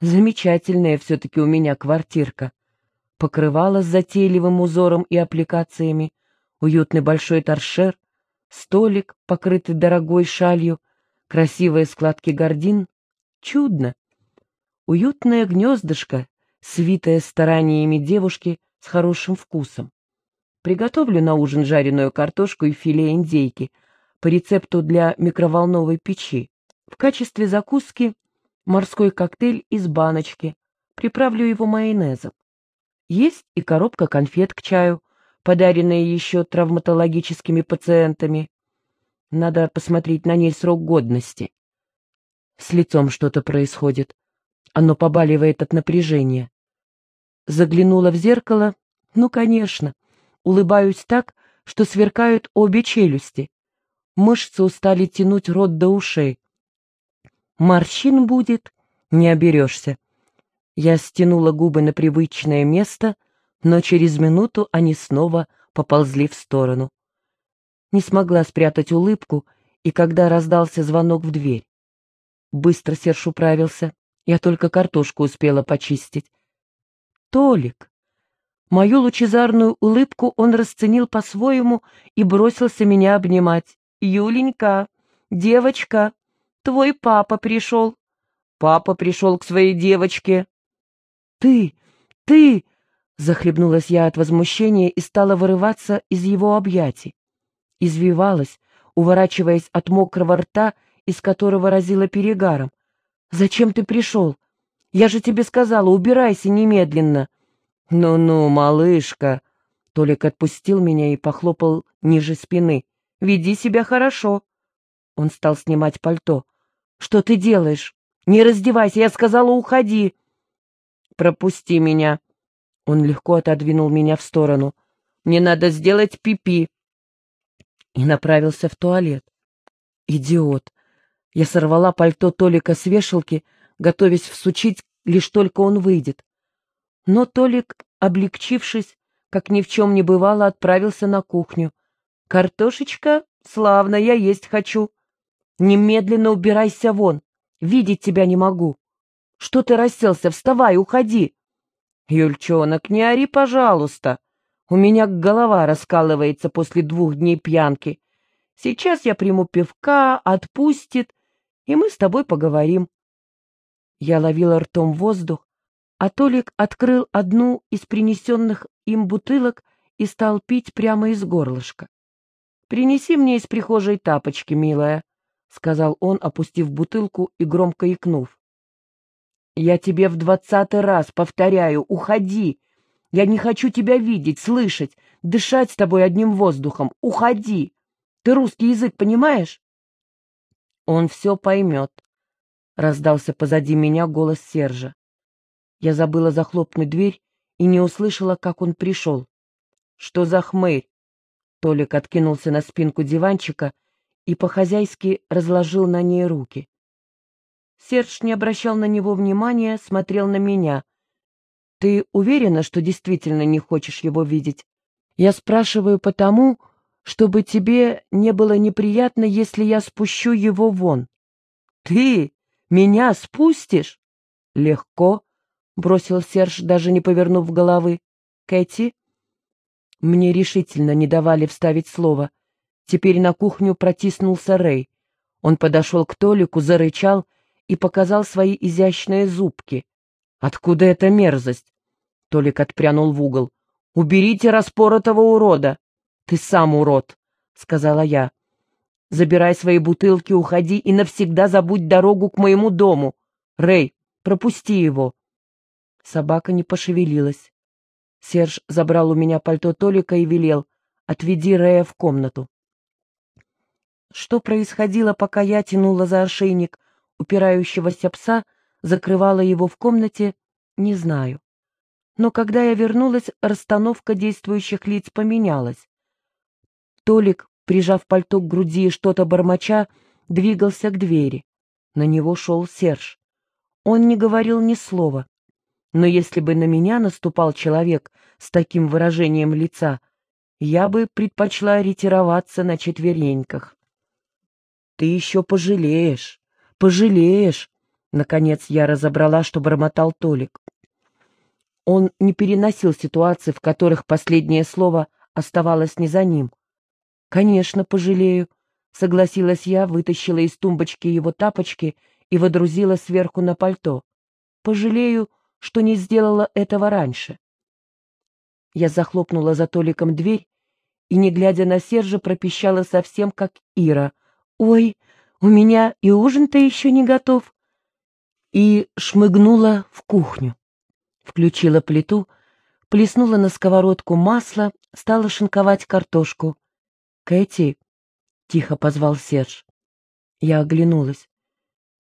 Замечательная все-таки у меня квартирка. Покрывало с затейливым узором и аппликациями, уютный большой торшер, столик, покрытый дорогой шалью, красивые складки гордин. Чудно! Уютное гнездышко, свитое стараниями девушки с хорошим вкусом. Приготовлю на ужин жареную картошку и филе индейки по рецепту для микроволновой печи. В качестве закуски морской коктейль из баночки, приправлю его майонезом. Есть и коробка конфет к чаю, подаренная еще травматологическими пациентами. Надо посмотреть на ней срок годности. С лицом что-то происходит. Оно побаливает от напряжения. Заглянула в зеркало. Ну, конечно. Улыбаюсь так, что сверкают обе челюсти. Мышцы устали тянуть рот до ушей. Морщин будет, не оберешься. Я стянула губы на привычное место, но через минуту они снова поползли в сторону. Не смогла спрятать улыбку, и когда раздался звонок в дверь. Быстро Серж управился, я только картошку успела почистить. Толик! Мою лучезарную улыбку он расценил по-своему и бросился меня обнимать. «Юленька! Девочка! Твой папа пришел. Папа пришел к своей девочке. Ты, ты, захлебнулась я от возмущения и стала вырываться из его объятий. Извивалась, уворачиваясь от мокрого рта, из которого разило перегаром. «Зачем ты пришел? Я же тебе сказала, убирайся немедленно!» «Ну-ну, малышка!» Толик отпустил меня и похлопал ниже спины. «Веди себя хорошо!» Он стал снимать пальто. Что ты делаешь? Не раздевайся, я сказала, уходи. Пропусти меня. Он легко отодвинул меня в сторону. Мне надо сделать пипи. -пи. И направился в туалет. Идиот. Я сорвала пальто Толика с вешалки, готовясь всучить, лишь только он выйдет. Но Толик, облегчившись, как ни в чем не бывало, отправился на кухню. «Картошечка? Славно, я есть хочу!» Немедленно убирайся вон. Видеть тебя не могу. Что ты расселся? Вставай, уходи. Юльчонок, не ори, пожалуйста. У меня голова раскалывается после двух дней пьянки. Сейчас я приму пивка, отпустит, и мы с тобой поговорим. Я ловила ртом воздух, а Толик открыл одну из принесенных им бутылок и стал пить прямо из горлышка. «Принеси мне из прихожей тапочки, милая», — сказал он, опустив бутылку и громко икнув. «Я тебе в двадцатый раз повторяю, уходи! Я не хочу тебя видеть, слышать, дышать с тобой одним воздухом. Уходи! Ты русский язык понимаешь?» «Он все поймет», — раздался позади меня голос Сержа. Я забыла захлопнуть дверь и не услышала, как он пришел. «Что за хмырь?» Толик откинулся на спинку диванчика и по-хозяйски разложил на ней руки. Серж не обращал на него внимания, смотрел на меня. «Ты уверена, что действительно не хочешь его видеть? Я спрашиваю потому, чтобы тебе не было неприятно, если я спущу его вон». «Ты меня спустишь?» «Легко», — бросил Серж, даже не повернув головы. «Кэти?» Мне решительно не давали вставить слово — Теперь на кухню протиснулся Рэй. Он подошел к Толику, зарычал и показал свои изящные зубки. «Откуда эта мерзость?» Толик отпрянул в угол. «Уберите распоротого урода!» «Ты сам урод!» — сказала я. «Забирай свои бутылки, уходи и навсегда забудь дорогу к моему дому. Рэй, пропусти его!» Собака не пошевелилась. Серж забрал у меня пальто Толика и велел. «Отведи Рэя в комнату». Что происходило, пока я тянула за ошейник упирающегося пса, закрывала его в комнате, не знаю. Но когда я вернулась, расстановка действующих лиц поменялась. Толик, прижав пальто к груди и что-то бормоча, двигался к двери. На него шел Серж. Он не говорил ни слова. Но если бы на меня наступал человек с таким выражением лица, я бы предпочла ретироваться на четвереньках. Ты еще пожалеешь, пожалеешь, Наконец я разобрала, что бормотал Толик. Он не переносил ситуации, в которых последнее слово оставалось не за ним. «Конечно, пожалею», — согласилась я, вытащила из тумбочки его тапочки и водрузила сверху на пальто. «Пожалею, что не сделала этого раньше». Я захлопнула за Толиком дверь и, не глядя на Сержа, пропищала совсем как Ира. «Ой, у меня и ужин-то еще не готов!» И шмыгнула в кухню. Включила плиту, плеснула на сковородку масло, стала шинковать картошку. «Кэти!» — тихо позвал Серж. Я оглянулась.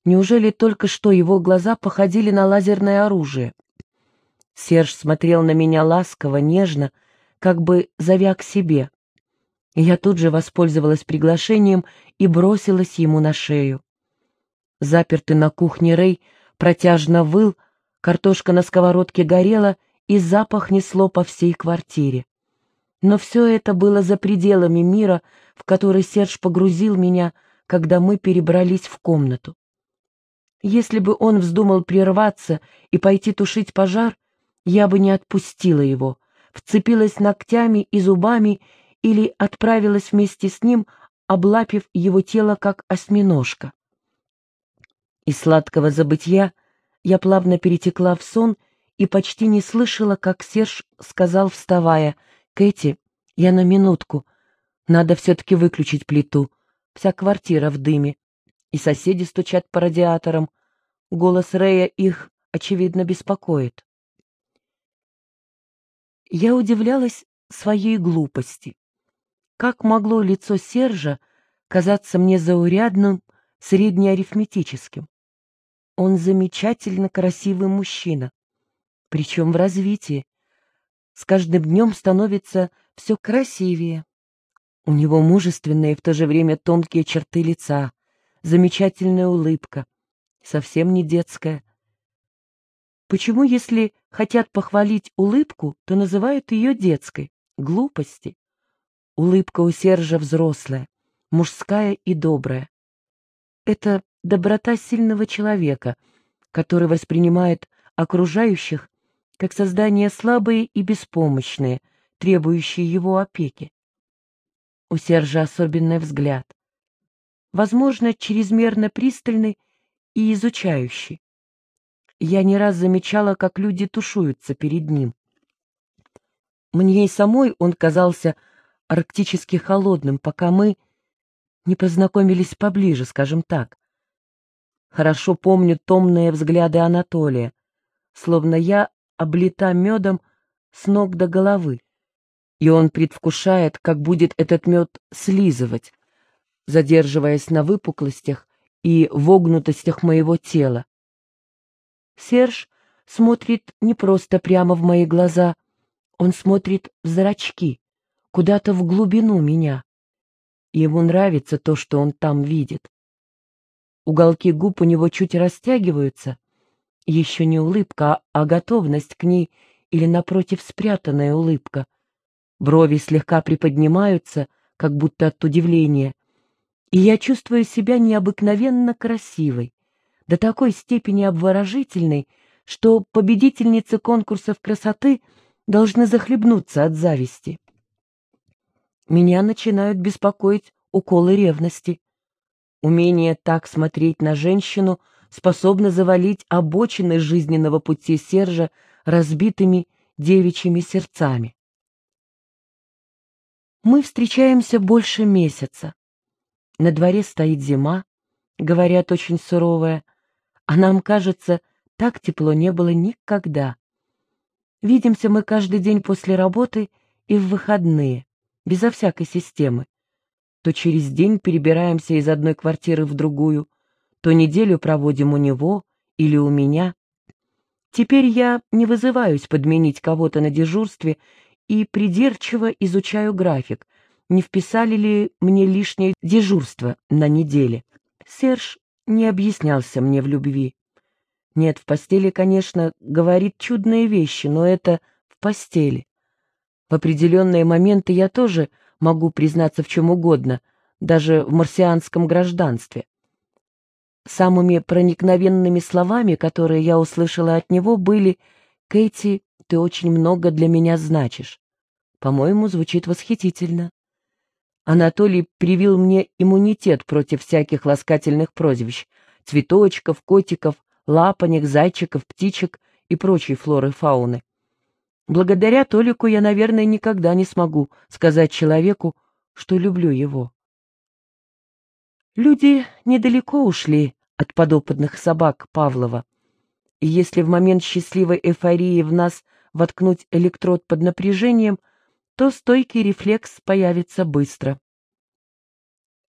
Неужели только что его глаза походили на лазерное оружие? Серж смотрел на меня ласково, нежно, как бы зовя к себе. Я тут же воспользовалась приглашением и бросилась ему на шею. Запертый на кухне Рэй протяжно выл, картошка на сковородке горела, и запах несло по всей квартире. Но все это было за пределами мира, в который Серж погрузил меня, когда мы перебрались в комнату. Если бы он вздумал прерваться и пойти тушить пожар, я бы не отпустила его, вцепилась ногтями и зубами или отправилась вместе с ним, облапив его тело, как осьминожка. Из сладкого забытья я плавно перетекла в сон и почти не слышала, как Серж сказал, вставая, «Кэти, я на минутку. Надо все-таки выключить плиту. Вся квартира в дыме. И соседи стучат по радиаторам. Голос Рэя их, очевидно, беспокоит». Я удивлялась своей глупости. Как могло лицо Сержа казаться мне заурядным, среднеарифметическим? Он замечательно красивый мужчина, причем в развитии. С каждым днем становится все красивее. У него мужественные и в то же время тонкие черты лица, замечательная улыбка, совсем не детская. Почему, если хотят похвалить улыбку, то называют ее детской? Глупости. Улыбка у Сержа взрослая, мужская и добрая. Это доброта сильного человека, который воспринимает окружающих как создания слабые и беспомощные, требующие его опеки. У Сержа особенный взгляд. Возможно, чрезмерно пристальный и изучающий. Я не раз замечала, как люди тушуются перед ним. Мне и самой он казался арктически холодным, пока мы не познакомились поближе, скажем так. Хорошо помню томные взгляды Анатолия, словно я облита медом с ног до головы, и он предвкушает, как будет этот мед слизывать, задерживаясь на выпуклостях и вогнутостях моего тела. Серж смотрит не просто прямо в мои глаза, он смотрит в зрачки, куда-то в глубину меня. Ему нравится то, что он там видит. Уголки губ у него чуть растягиваются. Еще не улыбка, а готовность к ней или, напротив, спрятанная улыбка. Брови слегка приподнимаются, как будто от удивления. И я чувствую себя необыкновенно красивой до такой степени обворожительной, что победительницы конкурсов красоты должны захлебнуться от зависти. Меня начинают беспокоить уколы ревности. Умение так смотреть на женщину способно завалить обочины жизненного пути Сержа разбитыми девичьими сердцами. Мы встречаемся больше месяца. На дворе стоит зима, говорят, очень суровая, а нам кажется, так тепло не было никогда. Видимся мы каждый день после работы и в выходные, безо всякой системы. То через день перебираемся из одной квартиры в другую, то неделю проводим у него или у меня. Теперь я не вызываюсь подменить кого-то на дежурстве и придирчиво изучаю график, не вписали ли мне лишнее дежурство на неделе. Серж не объяснялся мне в любви. Нет, в постели, конечно, говорит чудные вещи, но это в постели. В определенные моменты я тоже могу признаться в чем угодно, даже в марсианском гражданстве. Самыми проникновенными словами, которые я услышала от него, были «Кэти, ты очень много для меня значишь». По-моему, звучит восхитительно. Анатолий привил мне иммунитет против всяких ласкательных прозвищ — цветочков, котиков, лапонек, зайчиков, птичек и прочей флоры фауны. Благодаря Толику я, наверное, никогда не смогу сказать человеку, что люблю его. Люди недалеко ушли от подопытных собак Павлова. И если в момент счастливой эйфории в нас воткнуть электрод под напряжением, то стойкий рефлекс появится быстро.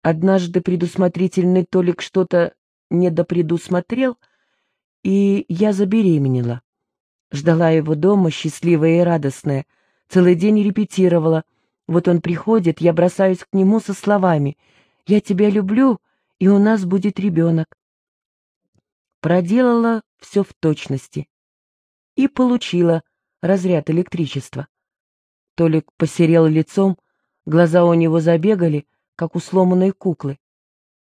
Однажды предусмотрительный Толик что-то недопредусмотрел, и я забеременела. Ждала его дома, счастливая и радостная. Целый день репетировала. Вот он приходит, я бросаюсь к нему со словами «Я тебя люблю, и у нас будет ребенок». Проделала все в точности. И получила разряд электричества. Толик посерел лицом, глаза у него забегали, как у сломанной куклы.